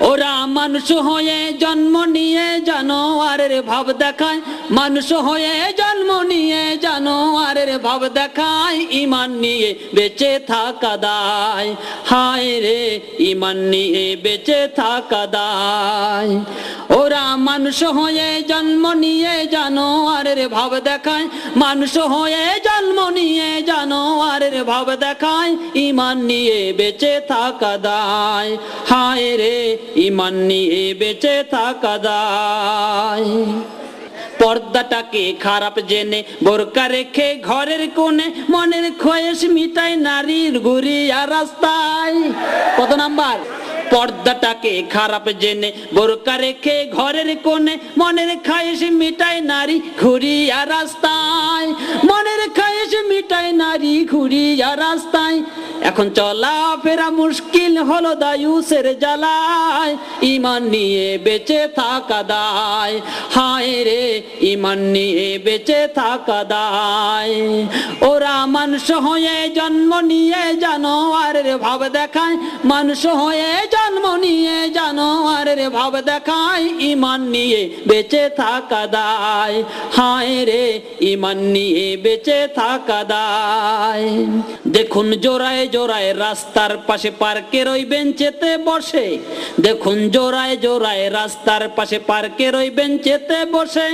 ওরা মানুষ হয়ে জন্ম নিয়ে জানোয়ারের ভাব দেখায়। মানুষ হয়ে জন্ম নিয়ে জানোয়ারের ভাব দেখায়। ইমান নিয়ে বেঁচে থাকা দায়। হায় রে, ইমান নিয়ে বেঁচে থাকা দায়। ওরা মানুষ হয়ে জন্ম নিয়ে জানোয়ারের ভাব দেখায়। মানুষ হয়ে জন্ম ভাব দেখায় ইমান নিয়ে বেঁচে থাকা দায়। হায় রে ইমান নিয়ে বেঁচে থাকা দায়। পর্দাটাকে খারাপ জেনে বোরকা রেখে ঘরের কোণে মনের খয়েস মিটাই নারীর ঘুরিয়া রাস্তায়। কত নাম্বার? পর্দাটাকে খারাপ জেনে বোরকা রেখে ঘরের কোণে মনের খায়েশ মিটাই নারী ঘুরিয়া রাস্তায়। মনের নারী ঘুরিয়া রাস্তায়। এখন চলা ফেরা মুশকিল হলো দায়ুসের জ্বালায়। ইমান নিয়ে বেঁচে থাকা দায়। হায় রে, ইমান নিয়ে বেঁচে থাকা দায়। ওরা মানুষ হয়ে জন্ম নিয়ে জানোয়ারের ভাব দেখায়। মানুষ হয়ে জন্ম নিয়ে জানোয়ারের ভাব ইমান নিয়ে বেঁচে থাকা দায়। হায় রে, ইমান নিয়ে বেঁচে থাকা দায়। দেখুন জোড়ায় জোড়ায় রাস্তার পাশে পার্কের ওই বেঞ্চেতে বসে। দেখুন জোড়ায় জোড়ায় রাস্তার পাশে পার্কের ওই বেঞ্চেতে বসে।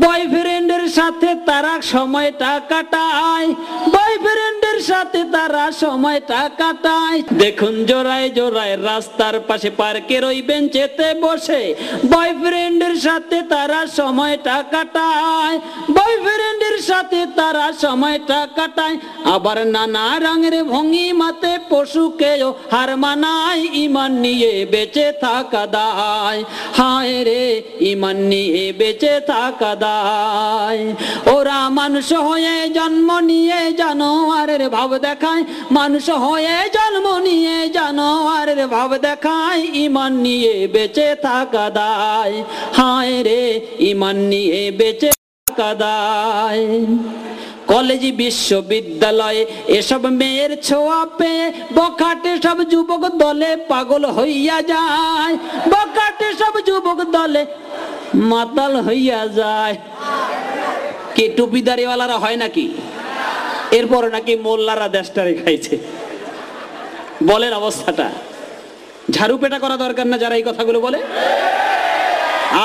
বয়ফ্রেন্ডের সাথে তারা সময়টা কাটায়। বয়ফ্রেন্ডের সাথে তারা সময়টা কাটায়। দেখুন জোড়ায় জোড়ায় রাস্তার পাশে পার্কের ওই বেঞ্চেতে বসে। বয়ফ্রেন্ডের সাথে তারা সময়টা কাটায়। বয়ফ্রেন্ডের সাথে তারা সময়টা কাটায়। আবার নানা রঙের ভঙ্গিমাতে পশুকেও হার মানায়। ইমান নিয়ে বেঁচে থাকা দায়। হায় রে, ইমান নিয়ে বেঁচে থাকা দায়। ওরা মানুষ হয়ে জন্ম নিয়ে জানোয়ারের ভাব দেখায় মানুষ হয়ে জন্ম নিয়ে জানোয়ারের ভাব দেখায় ইমান নিয়ে বেঁচে থাকা দায়। হায় রে, ইমান নিয়ে বেঁচে থাকা দায়। কলেজ, বিশ্ববিদ্যালয়ে এসব মেয়ের ছোঁয়া পেয়ে বখাটে সব যুবক দলে পাগল হইয়া যায়। বখাটে সব যুবক দলে মাতাল হইয়া যায়। কে টুপিদারিওয়ালারা হয় নাকি? এরপরে নাকি মোল্লারা দেশটারে খাইছে। বলেন অবস্থাটা। ঝাড়ু পেটা করা দরকার না যারা এই কথাগুলো বলে?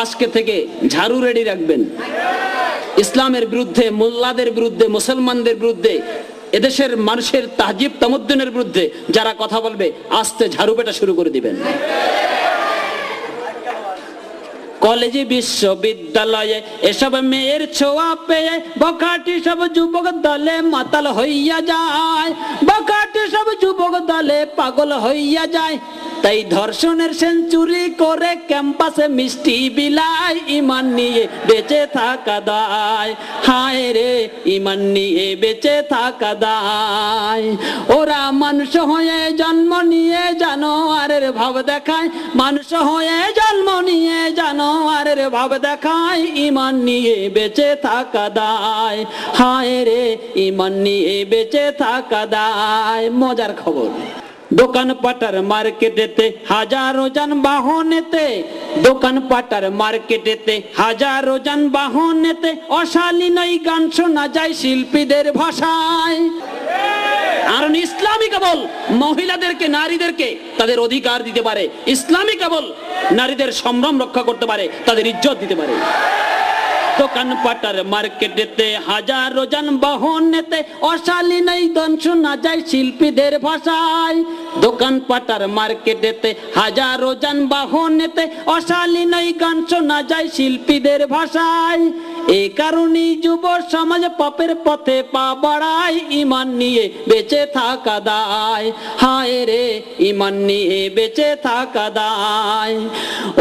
আজকে থেকে ঝাড়ু রেডি রাখবেন। ইসলামের বিরুদ্ধে, মোল্লাদের বিরুদ্ধে, মুসলমানদের বিরুদ্ধে, এদেশের মানুষের তাজিব তামুদ্দিনের বিরুদ্ধে যারা কথা বলবে, আস্তে ঝাড়ু পেটা শুরু করে দিবেন। কলেজে, বিশ্ববিদ্যালয়ে, এসব মেয়ের ছোঁয়া পেয়ে বকাটি সব যুবক দলে মাতাল হইয়া যায়। বকাটি সব যুবক দলে পাগল হইয়া যায়। তাই ধর্ষণের সেঞ্চুরি করে ক্যাম্পাসে মিষ্টি বিলাই, ইমান নিয়ে বেঁচে থাকা দায়। হায় রে, ইমান নিয়ে বেঁচে থাকা দায়। ওরা মানুষ হয়ে জন্ম নিয়ে জানো জানোয়ারের ভাব দেখায়। মানুষ হয়ে জন্ম নিয়ে জানো জানোয়ারের ভাব দেখায়। ইমান নিয়ে বেঁচে থাকা দায়। হায় রে, ইমান নিয়ে বেঁচে থাকা দায়। মজার খবর। দোকান পাটার মার্কেটেতে হাজারো যান বাহনেতে দোকান পাটার মার্কেটেতে হাজারো যান বাহনেতে অশালীনই গান শোনা যায় শিল্পীদের ভাষায়। কারণ ইসলামী কেবল মহিলাদেরকে, নারীদেরকে তাদের অধিকার দিতে পারে। ইসলামী কেবল নারীদের সম্ভ্রম রক্ষা করতে পারে, তাদের ইজ্জত দিতে পারে। দোকান পাটার মার্কেটেতে হাজারো যান বাহনেতে অশালীনই গান শোনা যায় শিল্পীদের ভাষায়। দোকান পাটার মার্কেটেতে হাজারো যান বাহনেতে অশালীনই গান শোনা যায় শিল্পীদের ভাষায়। এই কারণেই যুব সমাজ পাপের পথে পা বাড়ায়, ইমান নিয়ে বেঁচে থাকা দায়। হায় রে, ইমান নিয়ে বেঁচে থাকা দায়।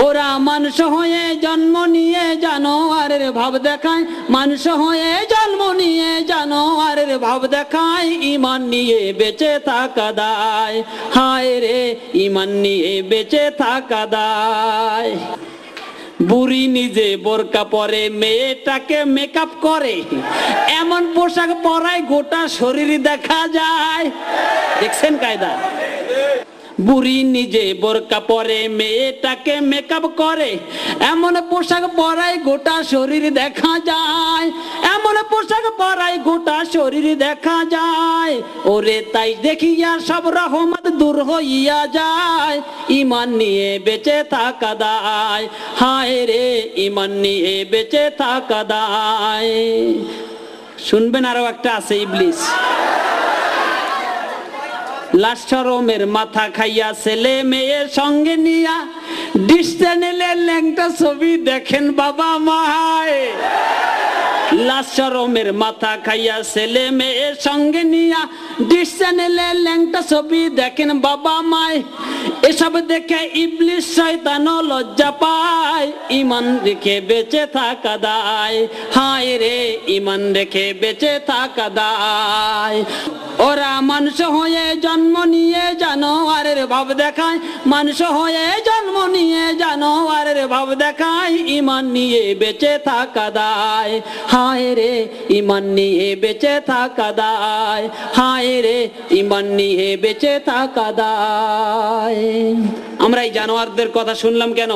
ওরা মানুষ হয়ে জন্ম নিয়ে জানো আর জানোয়ারের ভাব দেখায়, মানুষ হয়ে জন্ম নিয়ে জানোয়ারের ভাব দেখায় ইমান নিয়ে বেঁচে থাকা দায়। হায় রে ইমান নিয়ে বেঁচে থাকা দায়। বুড়ি নিজে বোরকা পরে, মেয়েটাকে মেকআপ করে। এমন পোশাক পরায় গোটা শরীর দেখা যায়। দেখছেন কায়দা? বুড়ি নিজে বোরকা পরে, মেয়েটাকে মেকআপ করে। এমন পোশাক পরায় গোটা শরীর দেখা যায়। এমন পোশাক পরায় গোটা শরীর দেখা যায়। ওরে তাই দেখিয়া সব রহমত দূর হইয়া যায়। ইমান নিয়ে বেঁচে থাকা দায়। হায় রে, ইমান নিয়ে বেঁচে থাকা দায়। শুনবেন আরও একটা আছে ইবলিস। লাশরমের মাথা খাইয়া ছেলে মেয়ের সঙ্গে নিয়া ডিস চ্যানেলের ল্যাংটা ছবি দেখেন বাবা মায়। লাশরমের মাথা খাইয়া ছেলে মেয়ের সঙ্গে নিয়া ডিস চ্যানেলের ল্যাংটা ছবি দেখেন বাবা মায়। এসব দেখে ইবলিশ শয়তান লজ্জা পায়। ইমান রেখে বেঁচে থাকা দায়। হায় রে, ইমান রেখে বেঁচে থাকা দায়। ওরা মানুষ হয়ে জন্ম নিয়ে জানোয়ারের ভাব দেখায়। মানুষ হয়ে জন্ম নিয়ে জানোয়ারের ভাব দেখায়। ইমান নিয়ে বেঁচে থাকা দায়। হায় রে, ইমান নিয়ে বেঁচে থাকা দায়। হায় রে, ইমান নিয়ে বেঁচে থাকা দায়। আমরা এই জানোয়ারদের কথা শুনলাম কেন?